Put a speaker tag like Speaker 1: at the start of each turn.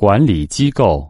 Speaker 1: 管理机构。